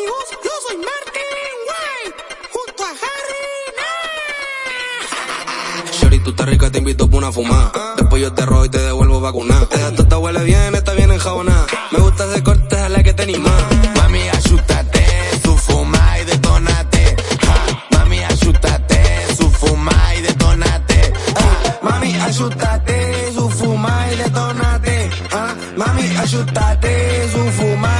amigos, yo soy Martin White, junto a Harry Shorty, tú estás rica, te invito por una fumada. Después yo te robo y te devuelvo vacunada. Esta tota huele bien, está bien enjabonada. Me gusta ese corte, a la que te anima. Mami, ayúdate, su fuma y detonate. Mami, ayúdate, su fuma y detonate. Mami, ayúdate, su fuma y detonate. Mami, ayúdate, su fuma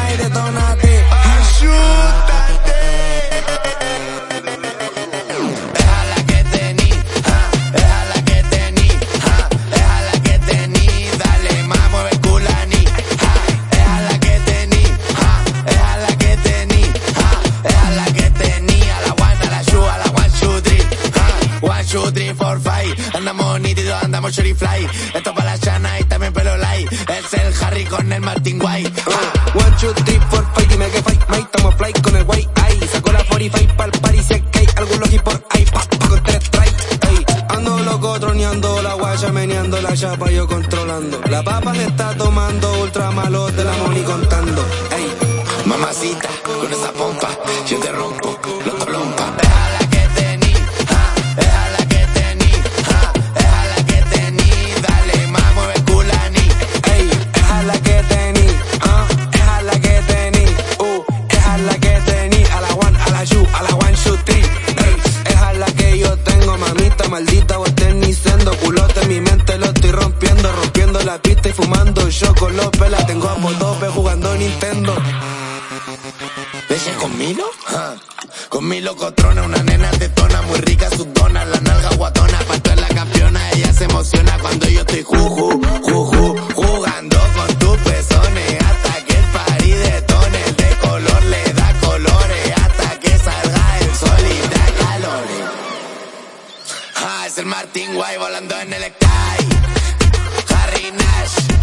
2, 3, 4, 5. Andamos nítidos, andamos shorty fly. Esto para la Shana y también pelo light. Es el Harry con el Martin White. 1, 2, 3, 4, 5, dime que fight. Mike, toma fly con el white eye. Sacó la 45 pa'l party, si es que hay por ahí. Pa, pa, con tres strikes. Ando loco, troneando la guaya, meneando la chapa, yo controlando. La papa le está tomando, ultra malo, te la money contando, ey. Mamacita, con esa maldita, vos ni sendo culote en mi mente lo estoy rompiendo, rompiendo la pista y fumando chocolate, la tengo a potope jugando Nintendo. ¿Leche con Milo? Ah, Con Milo una nena tetona, muy rica su dona, la nalga guatona, pa' la campeona, ella se emociona cuando yo estoy juju, el Martin White volando en el sky, Harry Nash.